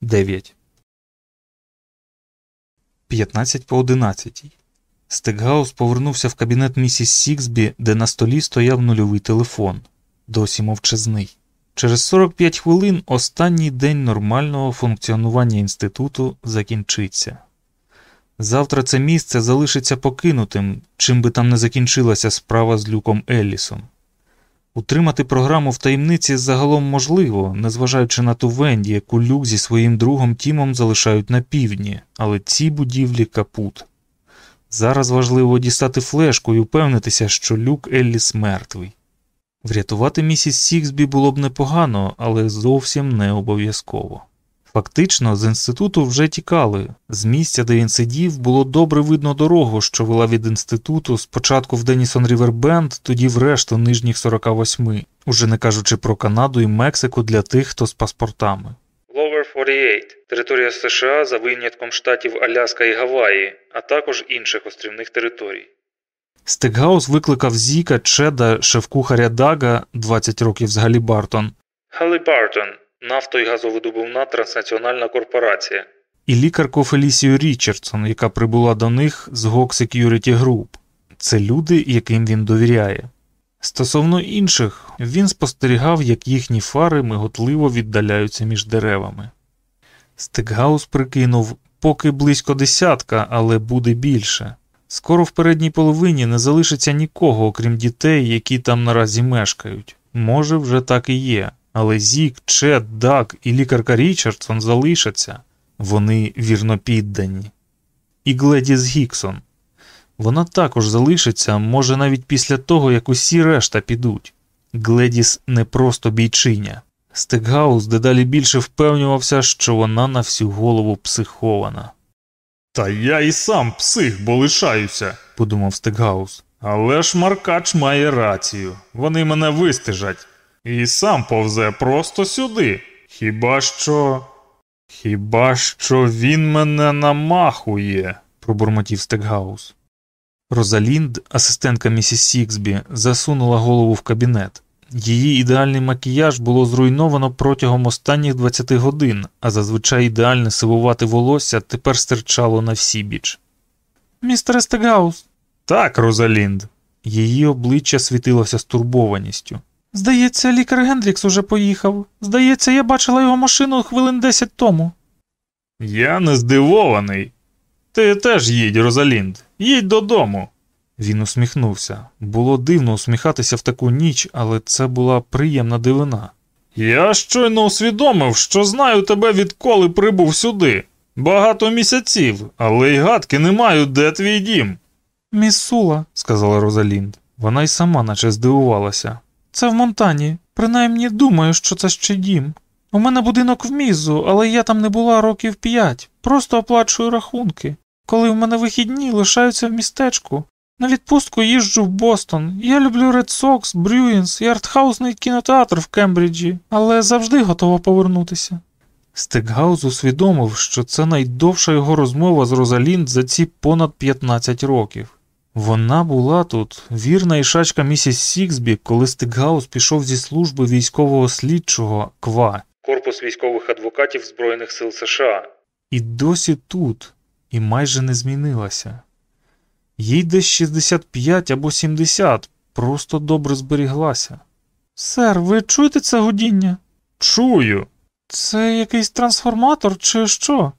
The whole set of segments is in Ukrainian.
9. 15 по 11. Стекгаус повернувся в кабінет місіс Сіксбі, де на столі стояв нульовий телефон. Досі мовчазний. Через 45 хвилин останній день нормального функціонування інституту закінчиться. Завтра це місце залишиться покинутим, чим би там не закінчилася справа з Люком Еллісом. Утримати програму в таємниці загалом можливо, незважаючи на ту Венді, яку люк зі своїм другом Тімом залишають на півдні, але ці будівлі капут. Зараз важливо дістати флешку і впевнитися, що люк Елліс мертвий. Врятувати місіс Сіксбі було б непогано, але зовсім не обов'язково. Фактично, з інституту вже тікали. З місця, де він сидів, було добре видно дорогу, що вела від інституту спочатку в Денісон Рівербенд, тоді в решту нижніх 48, уже не кажучи про Канаду і Мексику для тих, хто з паспортами. Lower 48 – територія США за винятком штатів Аляска і Гаваї, а також інших острівних територій. Стекгаус викликав Зіка, Чеда, шеф-кухаря Дага, 20 років з Галібартон, Халібартон – нафто- і газовидобувна транснаціональна корпорація. і лікарку Фелісію Річардсон, яка прибула до них з GOG Security Group. Це люди, яким він довіряє. Стосовно інших, він спостерігав, як їхні фари миготливо віддаляються між деревами. Стекгаус прикинув, поки близько десятка, але буде більше. Скоро в передній половині не залишиться нікого, окрім дітей, які там наразі мешкають. Може, вже так і є. Але Зік, Чет, Дак і лікарка Річардсон залишаться. Вони вірно піддані. І Гледіс Гіксон. Вона також залишиться, може навіть після того, як усі решта підуть. Гледіс не просто бійчиня. Стекгаус дедалі більше впевнювався, що вона на всю голову психована. Та я і сам псих, бо лишаюся. подумав Стекгаус. Але ж Маркач має рацію. Вони мене вистежать. І сам повзе просто сюди. Хіба що. Хіба що він мене намахує. пробурмотів Стекгаус. Розалінд, асистентка місіс Сіксбі, засунула голову в кабінет. Її ідеальний макіяж було зруйновано протягом останніх 20 годин, а зазвичай ідеальне сивувате волосся тепер стирчало навсібіч. Містер Стегаус. Так, Розалінд. Її обличчя світилося стурбованістю. Здається, лікар Гендрікс уже поїхав. Здається, я бачила його машину хвилин 10 тому. Я не здивований. Ти теж їдь, Розалінд. Їдь додому. Він усміхнувся. Було дивно усміхатися в таку ніч, але це була приємна дивина. Я щойно усвідомив, що знаю тебе відколи прибув сюди. Багато місяців, але й гадки не маю, де твій дім. Міс Сула, сказала Розалінд. Вона й сама наче здивувалася. Це в Монтані. Принаймні думаю, що це ще дім. У мене будинок в мізу, але я там не була років п'ять. Просто оплачую рахунки. Коли в мене вихідні, лишаються в містечку. На відпустку їжджу в Бостон. Я люблю Red Sox, Брюїнс і артхаусний кінотеатр в Кембриджі, але завжди готова повернутися. Стекгаус усвідомив, що це найдовша його розмова з Розалінд за ці понад 15 років. Вона була тут, вірна ішачка місіс Сіксбі, коли Стекгаус пішов зі служби військового слідчого КВА, Корпус військових адвокатів Збройних сил США. і досі тут, і майже не змінилася. Їй десь 65 або 70, просто добре зберіглася. Сер, ви чуєте це гудіння? Чую. Це якийсь трансформатор чи що?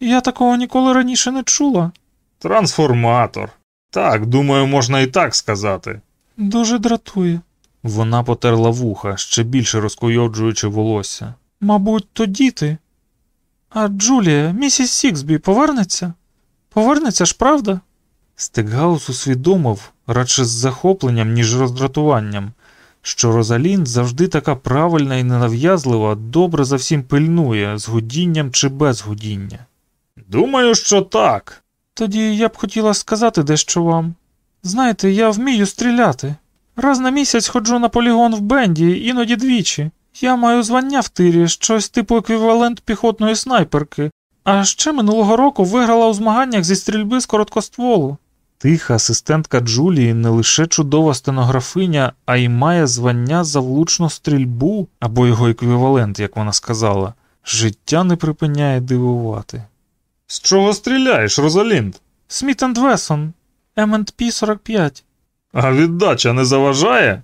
Я такого ніколи раніше не чула. Трансформатор. Так, думаю, можна і так сказати. Дуже дратує. Вона потерла вуха, ще більше розкуйоджуючи волосся. Мабуть, то діти. А Джулія, місіс Сіксбі повернеться? Повернеться ж, правда? Стекгаус усвідомив, радше з захопленням, ніж роздратуванням, що Розалінд завжди така правильна і ненав'язлива, добре за всім пильнує, з гудінням чи без гудіння. Думаю, що так. Тоді я б хотіла сказати дещо вам. Знаєте, я вмію стріляти. Раз на місяць ходжу на полігон в Бенді, іноді двічі. Я маю звання в тирі, щось типу еквівалент піхотної снайперки, а ще минулого року виграла у змаганнях зі стрільби з короткостволу. Тиха асистентка Джулії не лише чудова стенографиня, а й має звання за влучну стрільбу або його еквівалент, як вона сказала. Життя не припиняє дивувати. З чого стріляєш, Розалінд? Сміт енд Весон, МНП 45. А віддача не заважає?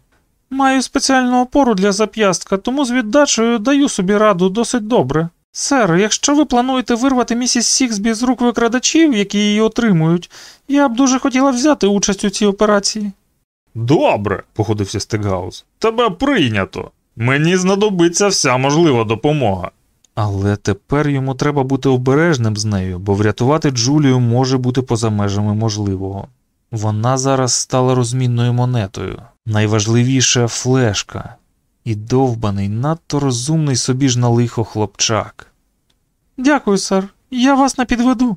Маю спеціальну опору для зап'ястка, тому з віддачею даю собі раду досить добре. Сер, якщо ви плануєте вирвати місіс Сіксбі з рук викрадачів, які її отримують, я б дуже хотіла взяти участь у цій операції. Добре, погодився Стекгаус. Тебе прийнято. Мені знадобиться вся можлива допомога. Але тепер йому треба бути обережним з нею, бо врятувати Джулію може бути поза межами можливого. Вона зараз стала розмінною монетою. Найважливіше флешка. І довбаний, надто розумний собі ж на лихо хлопчак. Дякую, сер. Я вас не підведу.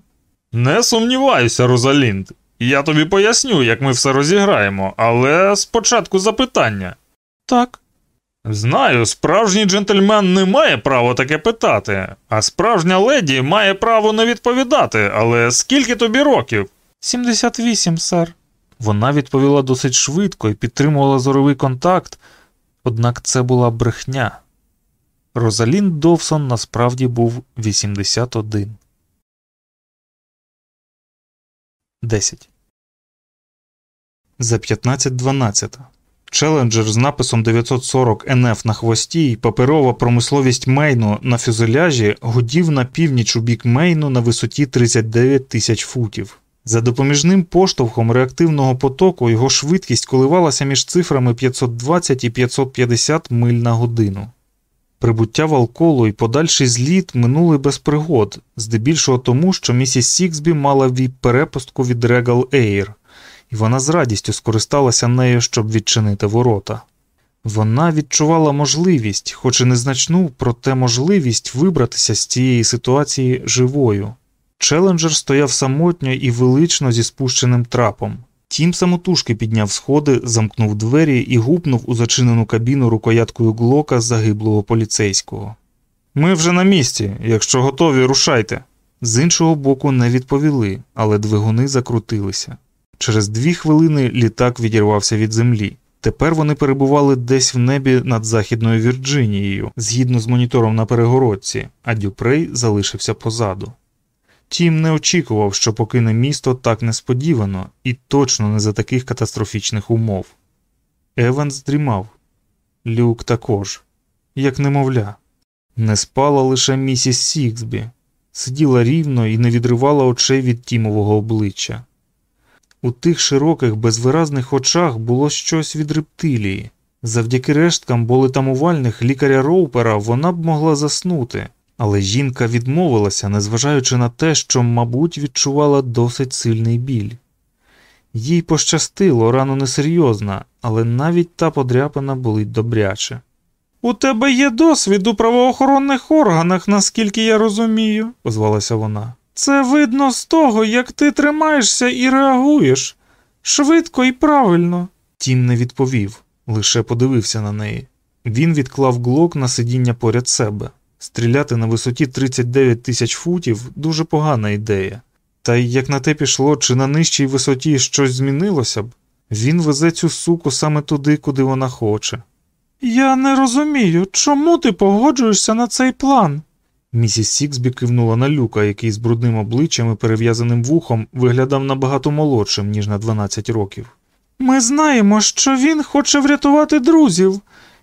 Не сумніваюся, Розалінд. Я тобі поясню, як ми все розіграємо, але спочатку запитання. Так. Знаю, справжній джентльмен не має права таке питати, а справжня леді має право не відповідати, але скільки тобі років? 78, сер. Вона відповіла досить швидко і підтримувала зоровий контакт, однак це була брехня. Розалін Довсон насправді був 81. 10. За 15.12. Челенджер з написом 940 НФ на хвості і паперова промисловість Мейну на фюзеляжі гудів на північ у бік Мейну на висоті 39 тисяч футів. За допоміжним поштовхом реактивного потоку його швидкість коливалася між цифрами 520 і 550 миль на годину. Прибуття Валколу і подальший зліт минули без пригод, здебільшого тому, що місіс Сіксбі мала віп-перепустку від Regal Air, і вона з радістю скористалася нею, щоб відчинити ворота. Вона відчувала можливість, хоч і незначну, проте можливість вибратися з цієї ситуації живою. Челенджер стояв самотньо і велично зі спущеним трапом. Тім самотужки підняв сходи, замкнув двері і гупнув у зачинену кабіну рукояткою глока загиблого поліцейського. Ми вже на місці, якщо готові, рушайте. З іншого боку не відповіли, але двигуни закрутилися. Через дві хвилини літак відірвався від землі. Тепер вони перебували десь в небі над Західною Вірджинією, згідно з монітором на перегородці, а Дюпрей залишився позаду. Тім не очікував, що покине місто так несподівано і точно не за таких катастрофічних умов. Еванс дрімав, Люк також, як немовля. Не спала лише місіс Сіксбі, сиділа рівно і не відривала очей від тімового обличчя. У тих широких, безвиразних очах було щось від рептилії. Завдяки решткам болетамувальних лікаря Роупера вона б могла заснути, але жінка відмовилася, незважаючи на те, що, мабуть, відчувала досить сильний біль. Їй пощастило, рано несерйозна, але навіть та подряпина болить добряче. У тебе є досвід у правоохоронних органах, наскільки я розумію, озвалася вона. Це видно з того, як ти тримаєшся і реагуєш швидко і правильно. Тім не відповів, лише подивився на неї. Він відклав глок на сидіння поряд себе. Стріляти на висоті 39 тисяч футів дуже погана ідея. Та й як на те пішло, чи на нижчій висоті щось змінилося б, він везе цю суку саме туди, куди вона хоче. Я не розумію, чому ти погоджуєшся на цей план? Місіс Сіксбі кивнула на люка, який з брудним обличчям і перев'язаним вухом виглядав набагато молодшим, ніж на 12 років. Ми знаємо, що він хоче врятувати друзів,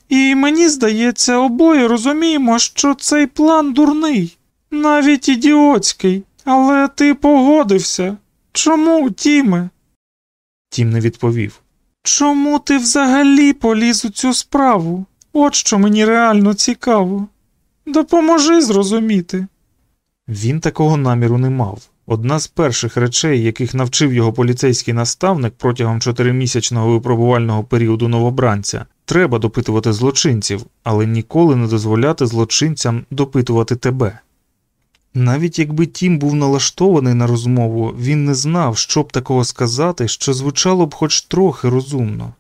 і мені здається, обоє розуміємо, що цей план дурний, навіть ідіотський, але ти погодився. Чому, Тіме? Тім не відповів. Чому ти взагалі поліз у цю справу? От що мені реально цікаво. Допоможи зрозуміти. Він такого наміру не мав. Одна з перших речей, яких навчив його поліцейський наставник протягом чотиримісячного випробувального періоду новобранця, треба допитувати злочинців, але ніколи не дозволяти злочинцям допитувати тебе. Навіть якби Тім був налаштований на розмову, він не знав, що б такого сказати, що звучало б хоч трохи розумно.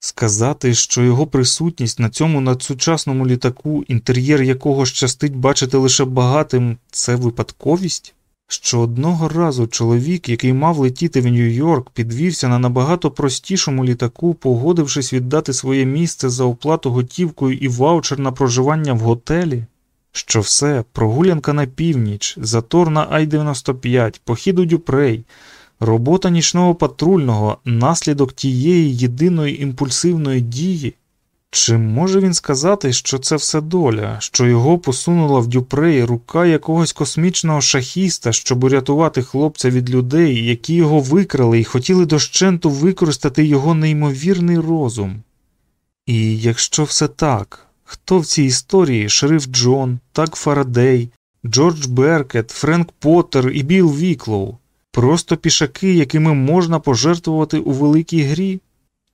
Сказати, що його присутність на цьому надсучасному літаку, інтер'єр якого щастить бачити лише багатим, це випадковість? Що одного разу чоловік, який мав летіти в Нью-Йорк, підвівся на набагато простішому літаку, погодившись віддати своє місце за оплату готівкою і ваучер на проживання в готелі? що все прогулянка на північ, затор на Ай-95, похід у Дюпрей, робота нічного патрульного, наслідок тієї єдиної імпульсивної дії. Чи може він сказати, що це все доля, що його посунула в Дюпреї рука якогось космічного шахіста, щоб урятувати хлопця від людей, які його викрали і хотіли дощенту використати його неймовірний розум? І якщо все так, хто в цій історії шериф Джон, Таг Фарадей, Джордж Беркет, Френк Поттер і Білл Віклоу? Просто пішаки, якими можна пожертвувати у великій грі?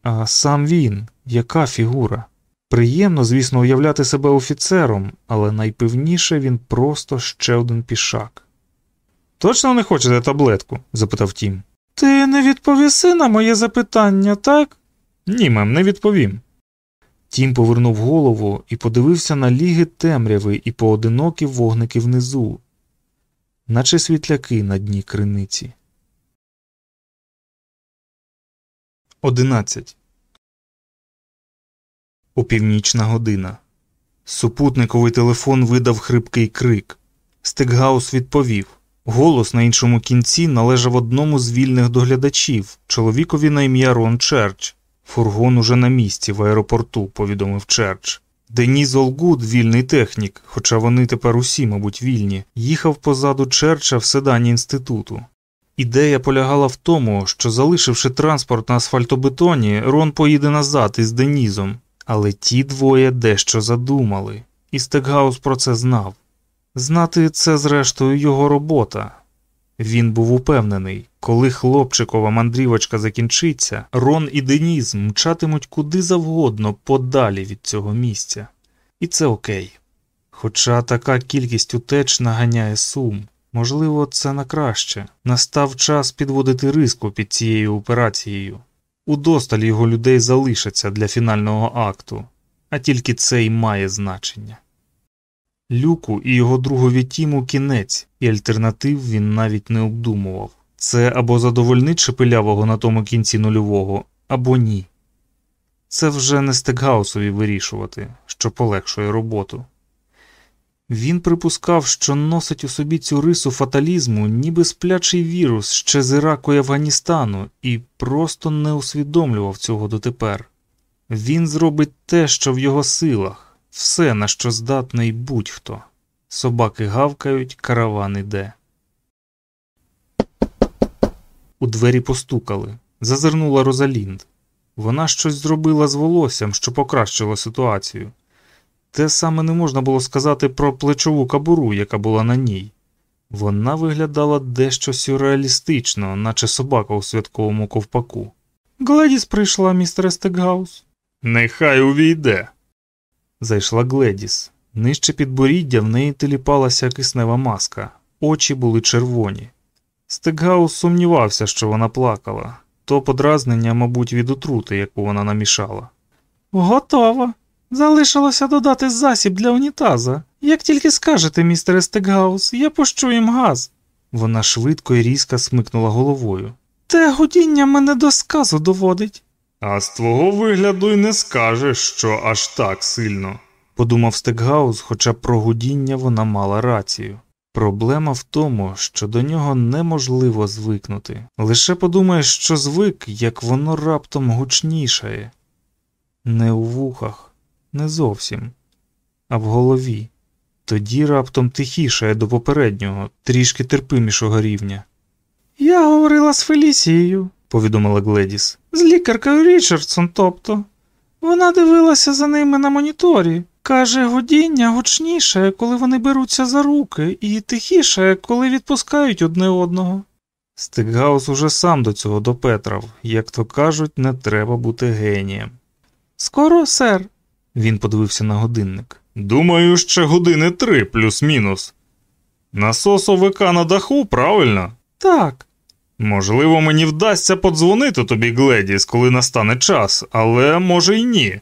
А сам він, яка фігура? Приємно, звісно, уявляти себе офіцером, але найпевніше він просто ще один пішак. Точно не хочете таблетку? запитав Тім. Ти не відповіси на моє запитання, так? Ні, мем, не відповім. Тім повернув голову і подивився на ліги темряви і поодинокі вогники внизу, наче світляки на дні криниці. 11. Опівнічна година. Супутниковий телефон видав хрипкий крик. Стекгаус відповів. Голос на іншому кінці належав одному з вільних доглядачів, чоловікові на ім'я Рон Черч. Фургон уже на місці в аеропорту, повідомив Черч. Деніс Олгуд, вільний технік, хоча вони тепер усі, мабуть, вільні, їхав позаду Черча в седані інституту. Ідея полягала в тому, що, залишивши транспорт на асфальтобетоні, Рон поїде назад із Денісом, але ті двоє дещо задумали, і Стекгаус про це знав. Знати це, зрештою, його робота. Він був упевнений, коли хлопчикова мандрівочка закінчиться, Рон і Деніс мчатимуть куди завгодно подалі від цього місця. І це окей. Хоча така кількість утеч наганяє сум. Можливо, це на краще. Настав час підводити риску під цією операцією. Удосталь його людей залишаться для фінального акту, а тільки це й має значення. Люку і його другові Тіму кінець, і альтернатив він навіть не обдумував це або задовольнить шепелявого на тому кінці нульового, або ні. Це вже не стекгаусові вирішувати, що полегшує роботу. Він припускав, що носить у собі цю рису фаталізму, ніби сплячий вірус ще з Іраку і Афганістану, і просто не усвідомлював цього дотепер. Він зробить те, що в його силах, все, на що здатний будь-хто. Собаки гавкають, караван іде. У двері постукали. Зазирнула Розалінд. Вона щось зробила з волоссям, що покращило ситуацію. Те саме не можна було сказати про плечову кабуру, яка була на ній. Вона виглядала дещо сюрреалістично, наче собака у святковому ковпаку. Гледіс прийшла, містер Стекгаус. Нехай увійде. Зайшла Гледіс. Нижче підборіддя в неї теліпалася киснева маска, очі були червоні. Стекгаус сумнівався, що вона плакала, то подразнення, мабуть, від отрути, яку вона намішала. Готова. Залишилося додати засіб для унітаза. Як тільки скажете, містере Стекгаус, я пущу їм газ. Вона швидко і різко смикнула головою. Те гудіння мене до сказу доводить. А з твого вигляду й не скажеш, що аж так сильно. Подумав Стекгаус, хоча про гудіння вона мала рацію. Проблема в тому, що до нього неможливо звикнути. Лише подумаєш, що звик, як воно раптом гучнішає. Не у вухах, не зовсім, а в голові. Тоді раптом тихішає до попереднього, трішки терпимішого рівня. Я говорила з Фелісією, повідомила Гледіс. З лікаркою Річардсон, тобто. Вона дивилася за ними на моніторі. Каже, годіння гучніше, коли вони беруться за руки, і тихіше, коли відпускають одне одного. Стикгаус уже сам до цього допетрав, як то кажуть, не треба бути генієм. Скоро, сер. Він подивився на годинник. Думаю, ще години три плюс-мінус. Насос ОВК на даху, правильно? Так. Можливо, мені вдасться подзвонити тобі, Гледіс, коли настане час, але може й ні.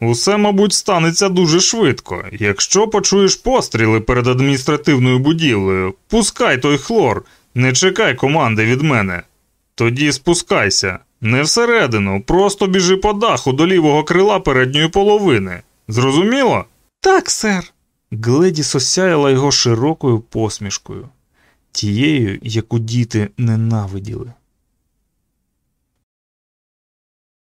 Усе, мабуть, станеться дуже швидко. Якщо почуєш постріли перед адміністративною будівлею, пускай той хлор, не чекай команди від мене. Тоді спускайся. Не всередину, просто біжи по даху до лівого крила передньої половини. Зрозуміло? Так, сер. Гледіс осяяла його широкою посмішкою, тією, яку діти ненавиділи.